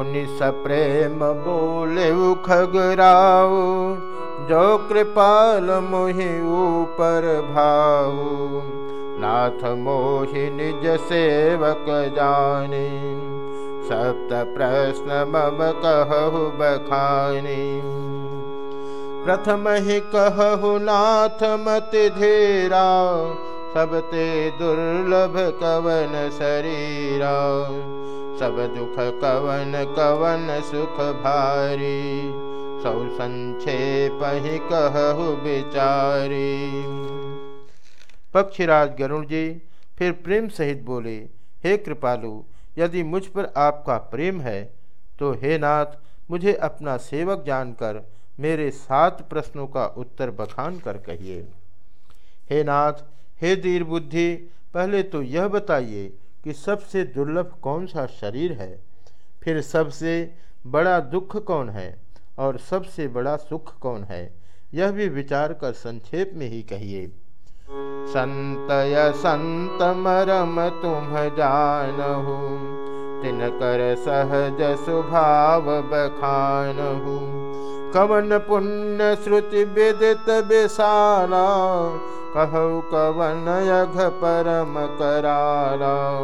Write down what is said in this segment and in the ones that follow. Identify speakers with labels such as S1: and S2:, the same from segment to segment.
S1: मुनि सप्रेम बोले खगराव जो कृपाल मोहि ऊपर भाव। नाथ मोहि निज सेवक जानी, सप्त प्रश्न मम कहु बखानी। प्रथम ही कहु नाथ मत धीरा, सबते दुर्लभ कवन शरीरा। सब दुख कवन कवन सुख भारी, सौ संक्षेप ही कहु बिचारी। पक्षीराज गरुण जी फिर प्रेम सहित बोले, हे कृपालु, यदि मुझ पर आपका प्रेम है तो हे नाथ, मुझे अपना सेवक जानकर मेरे सात प्रश्नों का उत्तर बखान कर कहिए। हे नाथ, हे दीर बुद्धि, पहले तो यह बताइए कि सबसे दुर्लभ कौन सा शरीर है? फिर सबसे बड़ा दुख कौन है? और सबसे बड़ा सुख कौन है? यह भी विचार कर संक्षेप में ही कहिए। संतय संत मरम तुम जानहु तिन कर सहज स्वभाव बखानहु। कवन पुण्य श्रुति विदित विशाला कहु कवन यघ परम करारा।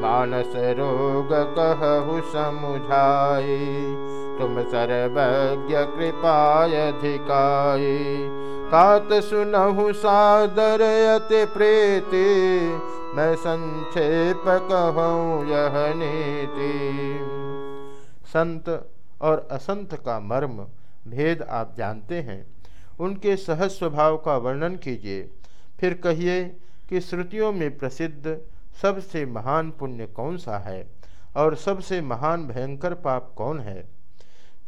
S1: मानस रोग कहु समुझाई। तुम सर्वज्ञ कृपायधिकाई तात सुनहु सादर यति प्रीति। मैं संक्षेप कहूँ यह नीति। संत और असंत का मर्म भेद आप जानते हैं। उनके सहज स्वभाव का वर्णन कीजिए। फिर कहिए कि श्रुतियों में प्रसिद्ध सबसे महान पुण्य कौन सा है और सबसे महान भयंकर पाप कौन है?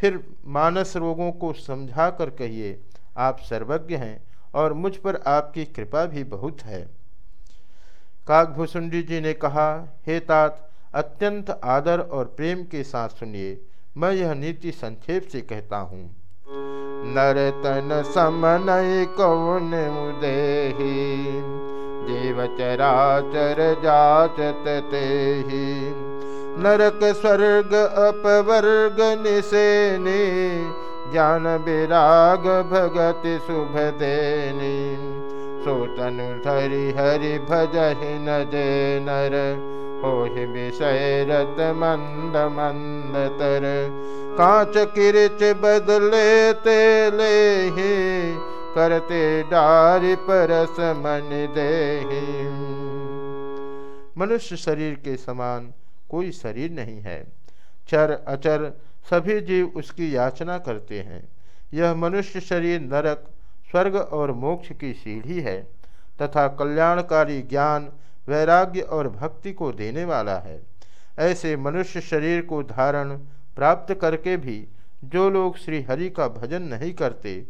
S1: फिर मानस रोगों को समझा कर कहिए, आप सर्वज्ञ हैं और मुझ पर आपकी कृपा भी बहुत है। काकभूषुंडी जी ने कहा, हे तात, अत्यंत आदर और प्रेम के साथ सुनिए, मैं यह नीति संक्षेप से कहता हूँ। नरतन समनय कौन मुदेही जीव चराचर जाचत तेहि नरक स्वर्ग अपवर्ग निसेनी ज्ञान विराग भगति शुभ देनी सोतनु धरि हरि भजहि न जे नर हो विषय रत मंद मंद तर कांच किरच बदले ते ले करते डारी परस मन दे मनुष्य शरीर के समान कोई शरीर नहीं है। चर, अचर, सभी जीव उसकी याचना करते हैं। यह मनुष्य शरीर नरक, स्वर्ग और मोक्ष की सीढ़ी है, तथा कल्याणकारी ज्ञान वैराग्य और भक्ति को देने वाला है। ऐसे मनुष्य शरीर को धारण प्राप्त करके भी जो लोग श्री हरि का भजन नहीं करते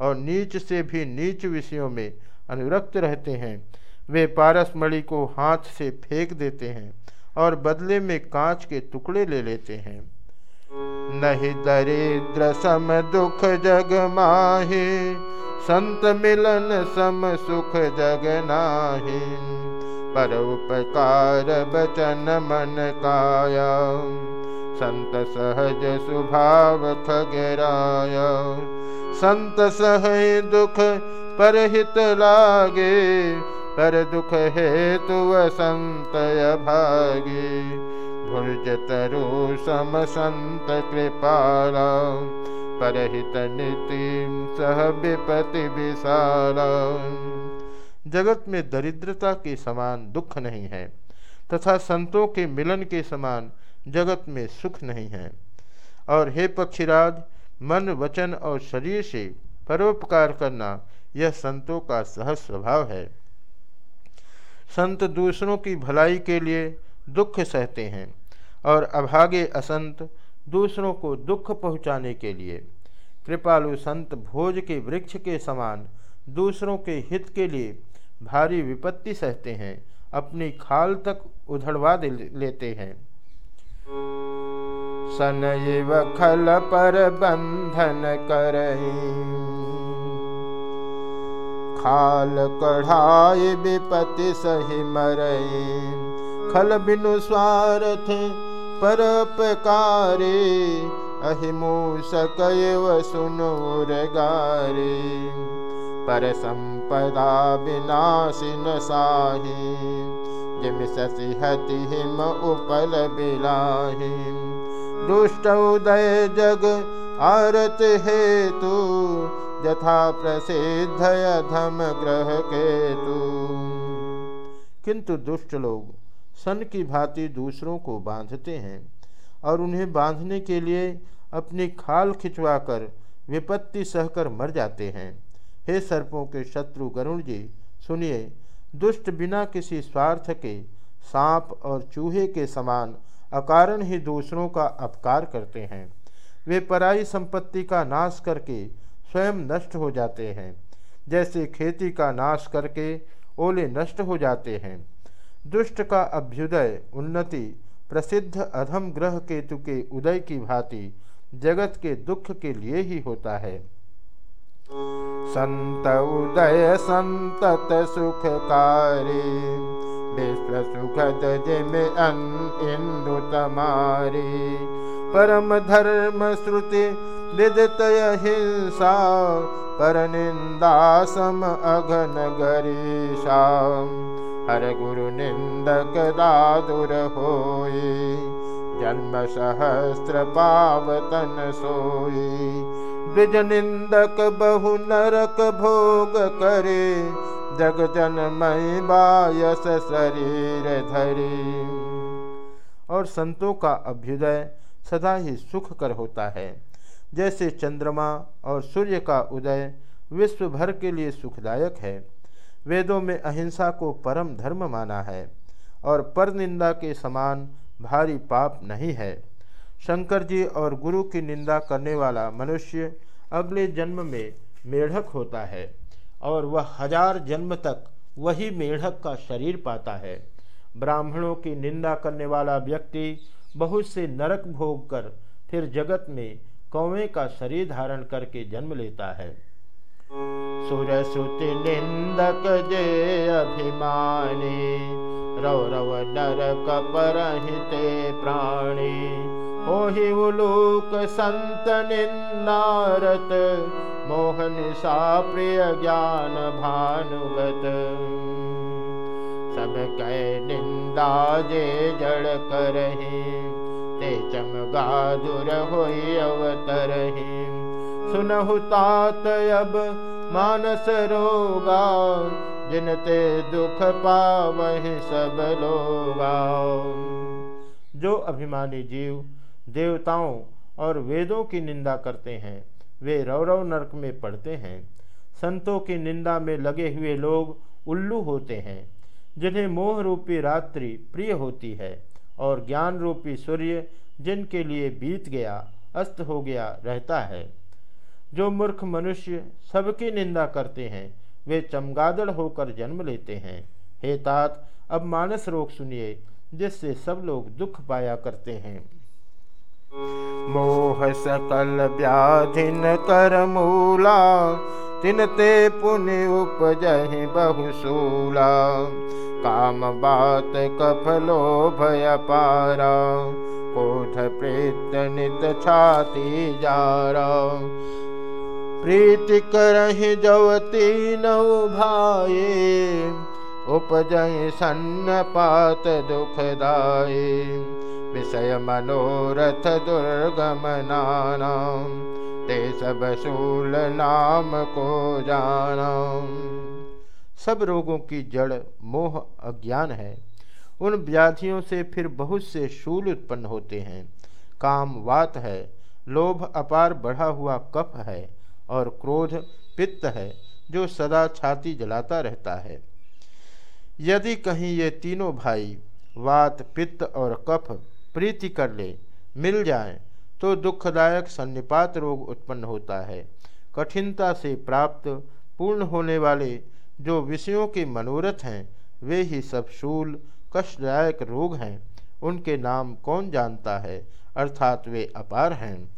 S1: और नीच से भी नीच विषयों में अनुरक्त रहते हैं, वे पारसमणि को हाथ से फेंक देते हैं और बदले में कांच के टुकड़े ले लेते हैं। नहीं दरिद्र सम दुख जग माही, संत मिलन सम सुख जग नाही। पर उपकार बचन मन काया संत सहज स्वभाव खगराय। संत सह दुख पर हित लागे, पर दुख हेतु संत भागे। भुज तरु सम संत कृपाला, परहित नीति सह विपति विशाला। जगत में दरिद्रता के समान दुख नहीं है, तथा संतों के मिलन के समान जगत में सुख नहीं है। और हे पक्षीराज, मन, वचन और शरीर से परोपकार करना यह संतों का सहज स्वभाव है। संत दूसरों की भलाई के लिए दुख सहते हैं और अभागे असंत दूसरों को दुख पहुँचाने के लिए। कृपालु संत भोज के वृक्ष के समान दूसरों के हित के लिए भारी विपत्ति सहते हैं, अपनी खाल तक उधड़वा लेते हैं। सन खल पर बंधन कर खाल कढ़ाई विपति सही मरई। खल बिनु स्वार्थ परपकारे अहिमूस कयव सुनूर गारे। पर विनाशी न साही। जिम ससिहति हिम उपल बिलाही। दुष्ट उदय जग आरत हेतु, यथा प्रसिद्ध धम ग्रह केतु। किंतु दुष्ट लोग सन की भांति दूसरों को बांधते हैं और उन्हें बांधने के लिए अपनी खाल खिंचवाकर विपत्ति सहकर मर जाते हैं। हे सर्पों के शत्रु गरुण जी, सुनिए, दुष्ट बिना किसी स्वार्थ के सांप और चूहे के समान अकारण ही दूसरों का अपकार करते हैं। वे पराई संपत्ति का नाश करके स्वयं नष्ट हो जाते हैं। जैसे खेती का नाश करके ओले नष्ट हो जाते हैं। दुष्ट का अभ्युदय, उन्नति, प्रसिद्ध अधम ग्रह केतु के उदय की भांति जगत के दुख के लिए ही होता है। संत उदय संतत सुखकारी विश्व सुखद जिम इंदु तमारी परम धर्म श्रुति विदित हिंसा पर निंदा सम अघन गरीषा हर गुरु निंदक दादुर होई जन्म सहस्त्र पावतन सोई द्विज निंदक बहु नरक भोग करे, जग जन मई बायस शरीर धरी। और संतों का अभ्युदय सदा ही सुख कर होता है। जैसे चंद्रमा और सूर्य का उदय विश्व भर के लिए सुखदायक है। वेदों में अहिंसा को परम धर्म माना है, और पर निंदा के समान भारी पाप नहीं है। शंकर जी और गुरु की निंदा करने वाला मनुष्य अगले जन्म में मेढक होता है और वह हज़ार जन्म तक वही मेढक का शरीर पाता है। ब्राह्मणों की निंदा करने वाला व्यक्ति बहुत से नरक भोग कर फिर जगत में कौवे का शरीर धारण करके जन्म लेता है। सुरसुति निंदक जे अभिमानी रव रव नरक परहिते प्राणी उलूक संत निन्नारत मोहन सा प्रिय ज्ञान भानुगत सब कह निंदा जे जड़ करही, ते चमगादुर होई अवतरही सुनहु तात अब मानस रोगा जिनते दुख पावहि सब लोगा। जो अभिमानी जीव देवताओं और वेदों की निंदा करते हैं। वे रौरव नरक में पड़ते हैं। संतों की निंदा में लगे हुए लोग उल्लू होते हैं, जिन्हें मोह रूपी रात्रि प्रिय होती है और ज्ञान रूपी सूर्य, जिनके लिए बीत गया, अस्त हो गया रहता है। जो मूर्ख मनुष्य सबकी निंदा करते हैं, वे चमगादड़ होकर जन्म लेते हैं। हे तात, अब मानस रोग सुनिए, जिससे सब लोग दुख पाया करते हैं। मोह सकल व्याधिन कर मूला तिनते पुण्य उपजहि बहुसूला काम बात कफलो भय पारा कोठ प्रेत नित छाती जारा। प्रीति करहि जवती नौ भाए उपजय सन्न पात दुखदाये विषय मनोरथ दुर्गम नाना ते सब शूल नाम को जाना। सब रोगों की जड़, मोह, अज्ञान है। उन व्याधियों से फिर बहुत से शूल उत्पन्न होते हैं। काम वात है, लोभ अपार बढ़ा हुआ कफ है, और क्रोध पित्त है, जो सदा छाती जलाता रहता है। यदि कहीं ये तीनों भाई, वात, पित्त और कफ प्रीति कर ले, मिल जाए तो दुखदायक सन्निपात रोग उत्पन्न होता है। कठिनता से प्राप्त, पूर्ण होने वाले जो विषयों के मनोरथ हैं, वे ही सब शूल, कष्टदायक रोग हैं। उनके नाम कौन जानता है? अर्थात वे अपार हैं।